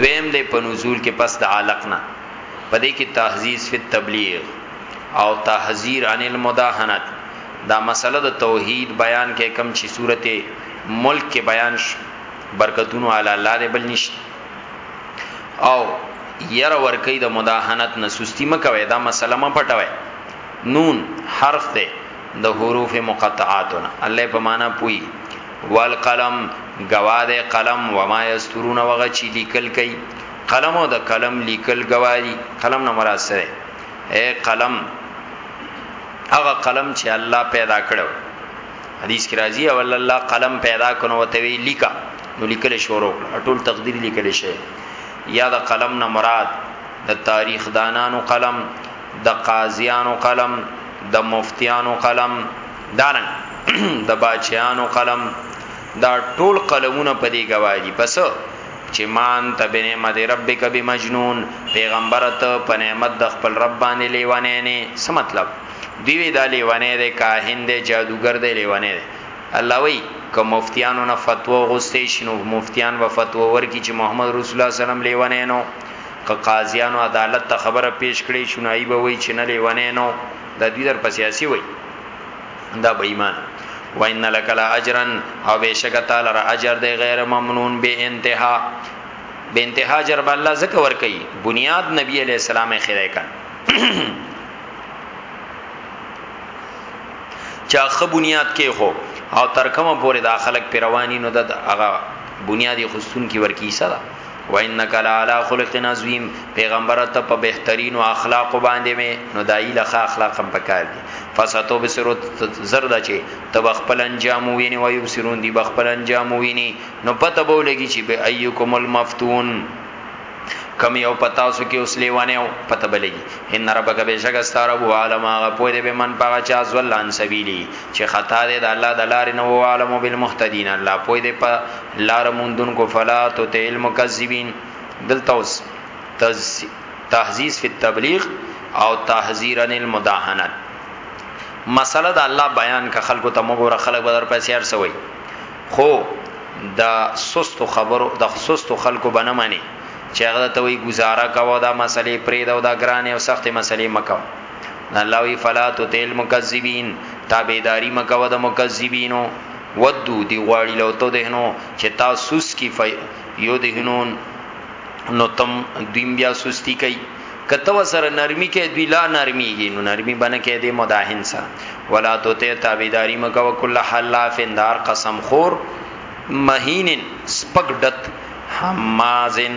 دویم دی په نزول کې پس د علق نه په دې کې تحذیز فی التبلیغ او تحذیر عن المداهنت دا مسله د توحید بیان کې کم چې سورته ملک کې بیان شو برکتونو علی الله دې بل نشته او ير ورکی د مداهنت نه سستی مکوي دا مسله م پټوي نون حرف ده د حروف مقطعاتنا الله په معنا پوي والقلم گواه ده قلم وما یسترون وغه چی لیکل کوي قلم او د قلم لیکل گواه دي قلم نه مراد سره اے قلم هغه قلم چې الله پیدا کړو حدیث کې راځي او الله قلم پیدا کونو وته وی لیکا نو لیکل شروع ټول تقدیر لیکل شي یا د قلم نه مراد د تاریخ دانانو قلم د قاضیانو قلم د مفتیانو قلم دارنګ د باچیانو قلم دا ټول قلمونه په دې گواهی پس چې مان ته بنعمت ربک بمجنون پیغمبر ته په نعمت د خپل رب باندې لیوانه نه څه مطلب دی وی دا لیوانه ده کاهن ده جادوګر ده لیوانه ده الله وی که مفتیانو نه فتوا غوستې شنو مفتیان و فتوا ورکی چې محمد رسول الله سلام لیوانه نو که قاضیانو عدالت ته خبره پیش کړي شنو ای به وی چې نه لیوانه نو د دې در په سیاسي وی دا بېمان وان لک لا اجرا او بشک تعالی را اجر دی غیر ممنون به انتها به انتها اجر به الله زکه ور کوي بنیاد نبی علی السلام خیره کړ چا خ بنیاد کې خو او ترکمه پورې دا خلک پیروانی نو د هغه بنیادی خستون کی ورکی سره وانک لعلى خلق عظیم پیغمبر ته په بهترین او اخلاق باندې می نو دای له اخلاق هم پکار دي فساتو بسرت زرد چي تب خپل انجام ویني وایو سرون دي بخپل انجام ویني نو پته بو لګي چې به ايکم المفتون کم یو پتا سو کې اوس لیوانه او پته بلګي ان ربک بشک استاره هو عالم هغه پوی دی به من پغه چا زولان سبیلی چې خطا دی د الله د لارې نو عالم بالمحتدین الله پوی دی په لار موندونکو فلا تطع المكذبين دلتوس تحزیز فی التبلیغ او تحذیرا المداهنه مسله د الله بیان ک خلکو ته موږ خلک بدر پیسې ارسوي خو د سست خبرو د سست خلکو بنه معنی چې هغه ته وی گزاره کاوه دا مسلې پرې دا د ګران او سخت مسلې مکو الله وی فلا تطیل مکذبین تابعداری مکو د مکذبینو ودو دی غواړي لو تو دهنو چې تا سوس کی فی یو دهنون نو تم دیم بیا سستی کوي کته وسره نرمي کې دوی لا نرميږي نو نرمي بنه کې دې مداهن سره ولا تو ته تابعداري مکو کله حلاف اندار قسم خور مهین سپګډت حمازن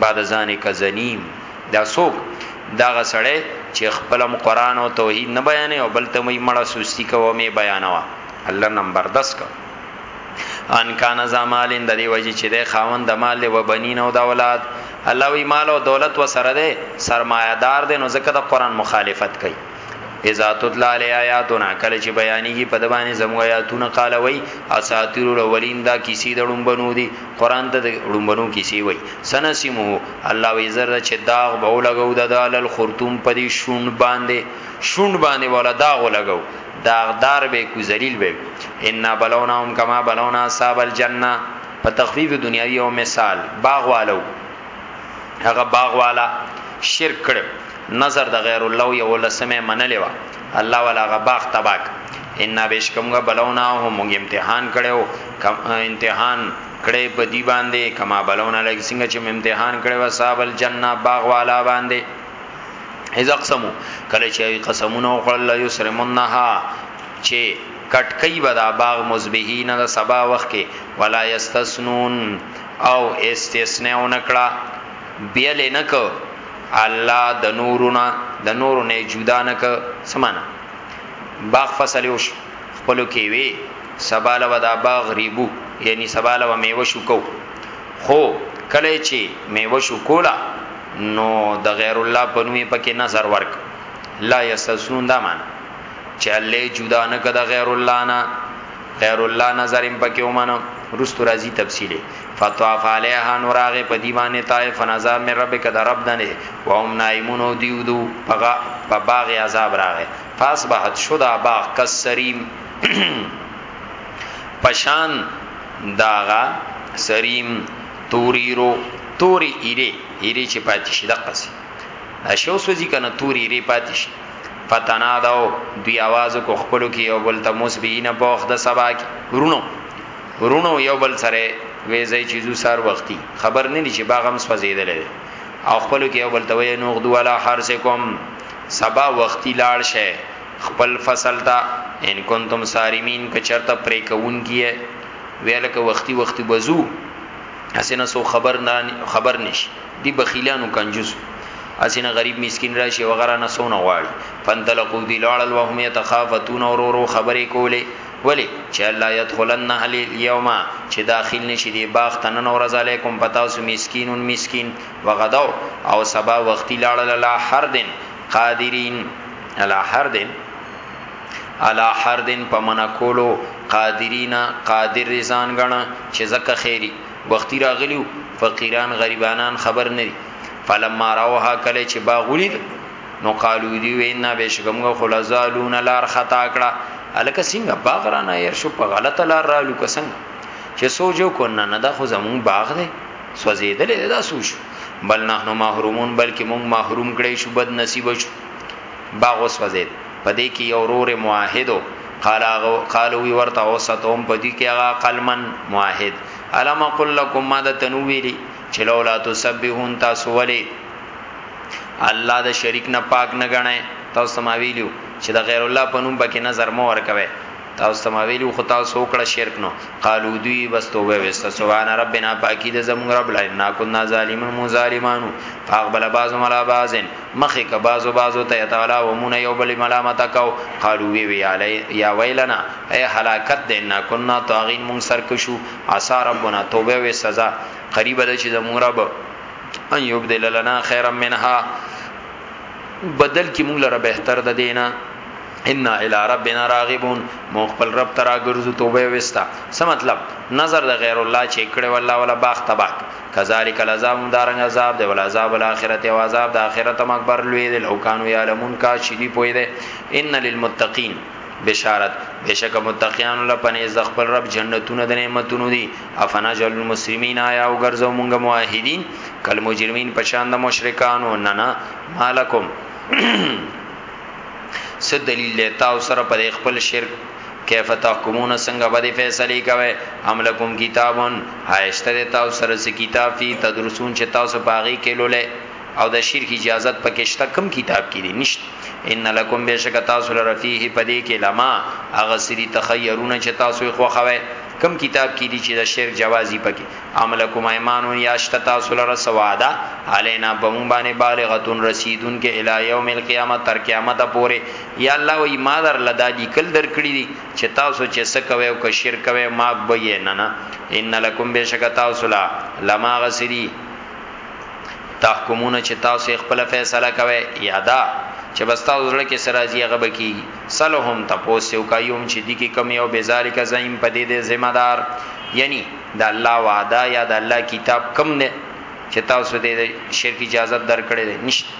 بعد ذانک زنیم دا سوک داغه سړی چې خپلم قران او توحید نه بیانې او بل ته مې مړه سستی کوو مې بیانوا الله نمبر 10 کو ان کان زمالین د دې وجه چې د خاوند د مال له وبنین او د اولاد الله وی مال او دولت و سره ده سرمایدار ده نو ځکه د قران مخالفت کوي اذا تطلع علی آیاتنا کله چې بیانېږي په دبانې زموږ آیاتونه قال وی اساطیر الاولین دا کیسې دړم بنو دي قران ته د ړومبنو کیسې وای سنسمو الله وی زر چې داغ به لګاو د دال الخرطوم په دې شون باندې شون باندې ولا داغ لګاو داغدار به کو ذلیل به ان بلونهم کما بلونا اصحاب الجنه په تخفیف دنیاوی او مثال باغ والو هغه باغ والا شرک کړ نظر د غیر الله یو لسمه منلې وا الله ولا غباغ تباک ان بشکمغه بلونا هم امتحان کړو کم امتحان کړي په دی باندې کما بلون علی څنګه چې امتحان کړي و صاحب الجنه باغ والا باندې اذا قسمو کله چې قسمونه وخړل لا یسرمنها چې کټکې بدا باغ مزبهین د سبا وخت کې ولا یستسنون او استثناء نکړه بیل نک الله د نورنا د نور نه جدا نک سمانا باغ فصل وش خپل کې وی سبا له ودا باغ ریبو یعنی سبا له میوه شو کو خو کله چې میوه شو کولا نو د غیر الله په نوم پکې نظر ورک لا یستسنون دا مان چې الله جدا نه کده غیر الله نه غیر الله نظر هم پکې ومنو رست راضی تفصیله فطواف علیها نوراغه په دیوانه طائف نظر من ربک د رب دنه و هم نایمون او دیودو پغا په باغ عذاب راغه فاصبحت شدا باغ کسریم پشان داغا سریم توریرو توری ایره ایره چې پاتې شي دقه سي اشو سوځي کنه توری ایره پاتې شي فتنا داو دوی आवाज کو خپل کې یو بل ته مسبینه بوخ د سبا کې ورونو ورونو یو بل سره وېځي چې زو سار وختي خبر نه ني چې باغم سوځیدل او خپل کې یو بل ته وې نو غدواله حرسکم سبا وختي لاړ شه خپل فصل ته ان کنتم صارمین که چرته پرې کوونکی ویل که وختي وختي بزو اسنه سو خبر نه خبر نشي دی بخیلانو کنجوس اسنه غریب مسكين راشي وغره نه سونه غواړي فنتلقو دی لړل وهم يتخافتون اورورو خبرې کولې ولی چې الله يدخلن هل اليوم چې داخل نشي دی باغ تنن اور علیکم پتا سو مسکینون مسکین وغداو او سبا وختي لاړل لا هر دن قادرین علا حردن علا حردن په منا کولو قادرینا قادر رضان غنا چې زکه خیری وختي راغلیو فقیران غریبانان خبر نه دي فلما راوها کله چې باغولید نو قالو دی وینا بشکمغه خلزالون لار خطا کړه الکه څنګه باغ را نه ير شو په غلطه لار را لو کسنګ چې سوجو کو نه نه دا خو زمون باغ دی سوځیدل دا سوچ بل نحنو محرومون بلکې مونږ محروم کړي شو بد نصیب شو باغ وسوځید پدې کې یو رور معاهدو قال قالو وی ورته اوسطهم پدې کې هغه قلمن معاهد علم قل لكم ما د تنویری چې لولا تسبحون تاسو ولی الله د شریک نه پاک نه غنئ تاسو ما ویلو چې د غیر الله په نوم بکې نظر مو ورکوي تاسو ما ویلو خو تاسو وکړه شرک نو قالو دوی بس توبه وست سبحان ربنا پاکی د زمون رب لا ان كنا ظالمون مظالمانو فاقبل بعضهم على بعض مخه ک بازو بازو ته یتالا و مون یو بل ملامت کاو قالو وی وی علی یا ویلنا ای هلاکت دینا کنا طاغین مون سرکشو عسى ربنا توبه و سزا قریب د چې زمون رب ان یبدل لنا خیرا منها بدل کی مون لره بهتر د دینا ان الى ربنا راغبون مو خپل رب ترا ګرځو توبه وستا څه مطلب نظر د غیر الله چې کړه والله ولا باغ تباک کذالک العذاب دارنګ عذاب دی ول عذاب الاخرته او عذاب د اخرت مکبر لوی دی لو کانوا یعلمون کا چې دی پوی دی ان للمتقین بشارت بشک متقیان له پنې ز خپل رب جنتونه د نعمتونو دي افنا جل المسلمین آیا او ګرځو مونږه موحدین کل مجرمین پشان د مشرکانو نه نه مالکم سد دلیل له تاسو سره پر خپل شرک کیف تحکمون څنګه باندې فیصله کوي ام لکم کتابون هایشته تاسو سره سي کتاب فی تدرسون چې تاسو باغی کې لولې او د شرک اجازت پکې شته کم کتاب کې دي نشته ان لکم بشک تاسو لره فيه پدې کې لما اغه سری تخیرون چې تاسو خو خوي کم کتاب کې دي چې د شرک جوازي پکې عملکم ایمانون یاشت تاسو لره سواده علینا بمون باندې بالغتون رسیدون کې الی یوم القیامت تر قیامت پورې یا الله وی ما در له دا لیکل درکړي دي چې تاسو چې څه کوي او که شرک کوي ما به یې نه نه ان لکم بشک تاسو لا لما غسری تحکمون چې تاسو خپل فیصله کوي یادا چې بس تاسو زړه کې سرازي هغه بکی سلهم تاسو کایوم چې دي کې کمی او بذالک زعیم پدې دې ذمہ دار یعنی د الله وعده یا د الله کتاب کم نه چې تاسو دې شرک اجازه درکړې نشته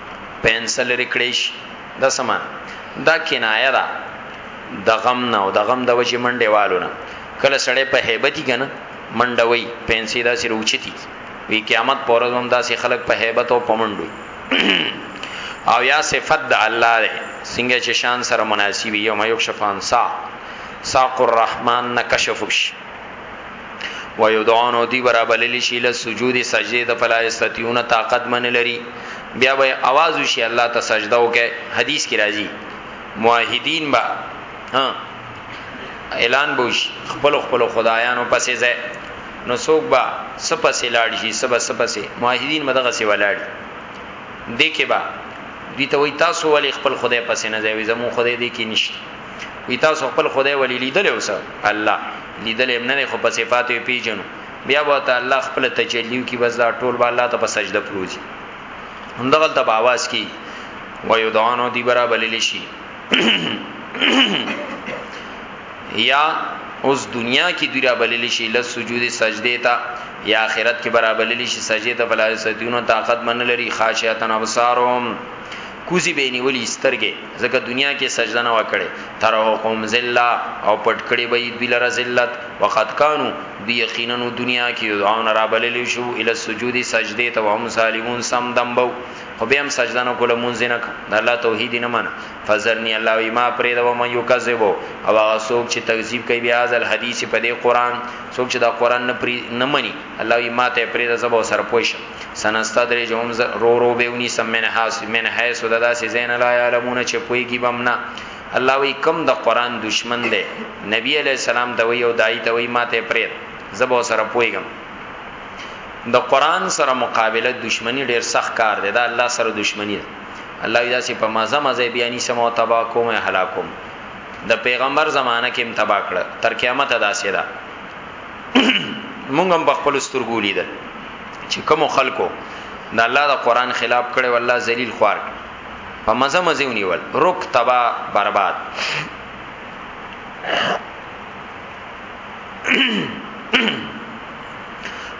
پنسل لرې کړی شي دا څه معنی دا کنایه ده د غم نه او د غم د وجې منډې والو نه کله سړی په هیبتي کنه منډه وي پنسي داسې روچتي وی قیامت پر ورځ هم داسې خلک په هیبت او پمنډوي او یا صفت د الله ده څنګه چې شان سره مناسبي یوم یکشفان سا ساق الرحمن نکشفش و یدعون او دی برابلل شي له سجود سجده د فلا استتیون طاقت من لري بیا به आवाज وشي الله ته سجده وکي حدیث کې راځي موحدین با ها اعلان بوش خپل خپل خدایانو پسې ځای نو څوک با سپسې لاړ شي سبا سپسې موحدین مدغه سی ولاړ دي کې با دي ته وي تاسو ولې خپل خدای پسې نه ځای زمو خدای دې کې نشته وی تاسو خپل خدای ولی لیدل اوس الله لیدل هم نه خو په صفاتو پیژنو بیا به ته الله خپل تجلیو کی بس دا ټول به الله ته په سجده پروزی همدغه ته باواز کی و یو دانو دی برا بللی شي یا اوس دنیا کې دی را بللی شي لس سجود سجده تا یا آخرت کې برابر للی شي سجده ته فلا یستیون طاقت من لري خاشعتن ابصارهم کوزی به نیولی سترګې ځکه دنیا کې سجده نه وکړي ترهقهم ذلت او پټ کړي به دوی لره ذلت وقد كانوا بيقينا دنیا کې يدعون رابلل شو الى السجود سجده ته هم سالمون سم دمبو خو به هم سجده نه کوله مونږ نه د الله توحید نه منه فزرنی الله وی ما پرې دا ومن یکذب او هغه څوک چې تکذیب کوي بیا ځل حدیث په دې قران څوک چې دا قران نه پری نه مني الله وی ما ته پرې دا زبو سر پوښ سنستدرجهم رو رو بهونی سم من حاس من حیث ددا سی زین لا یعلمون چې پویږي بم نه الله وی کم د قران دشمن دی نبی علی السلام ته وی او دای ته وی ماته پرید زبو سره پویګم د قران سره مقابله دشمنی ډیر سخت کار دی دا الله سره دشمنی ده الله دا سی په مزه مزه بیانی سمو تبا کوم هلاکوم د پیغمبر زمانہ کې هم تبا کړ تر قیامت دا سیدا مونږ هم په خپل سترګو لیدل چې کوم خلکو د الله د قران خلاف کړي والله ذلیل خوار په مزه مزه ونیول رک تبا برباد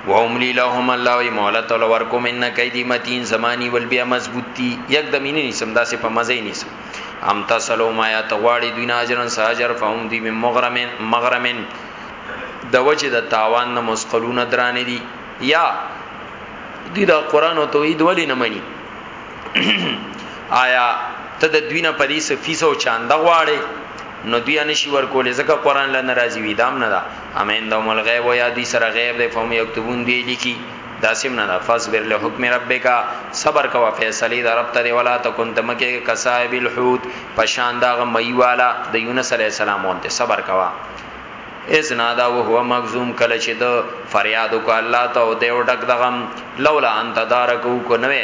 واملی لهم الله وی مولا تعالی ورکو من کیدی متین زمانی ول بیا مضبوطی یک دمینه نیسم داسې په مزه نیسم ام تاسو ما یا تغواړي دیناجرن ساجر فهم دی مغرمن مغرمن د وجه د تاوان نه مسقلون درانه دي یا دوی دا قران او توحید ولی نه مني آیا ته د دوی نه پدې سفیس او چاند غواړي نو دوی انشي ورکولې ځکه قران لا ناراضي وي دام نه دا امین دوم الغیب او یا دوی سره غیب دی فهم یكتبون دی لیکي داسم نه دا فصبر له حکم ربک صبر کوا فیصله در رب ته ولا تکون تمکه کصائب الحوت پشان دا مئی والا د یونس علی السلام اونته صبر کوا اذ نادا وهو مغزوم کله چې د فریاد وکړ الله ته او دی وډک دغم لولا ان تدارکو کو نوې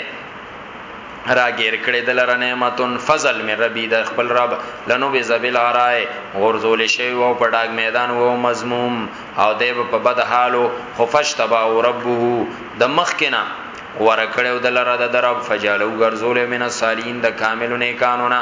راګیر کړي دل را نعمتون فضل من ربي د خپل رب لنو به زبل ارای غرزول شي او په ډاګ میدان وو مضموم او دیو په بد حالو خفش تبا او ربو د مخ کنا ورکړو دل را د درب فجالو غرزول من الصالین د کامل نیکانو نه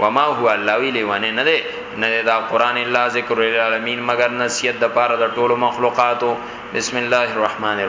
وما هو الله وی لیوانه نه ده نه ده دا قران الا ذکر للعالمین مگر نصیحت د پاره د ټولو مخلوقاتو بسم الله الرحمن الرحیم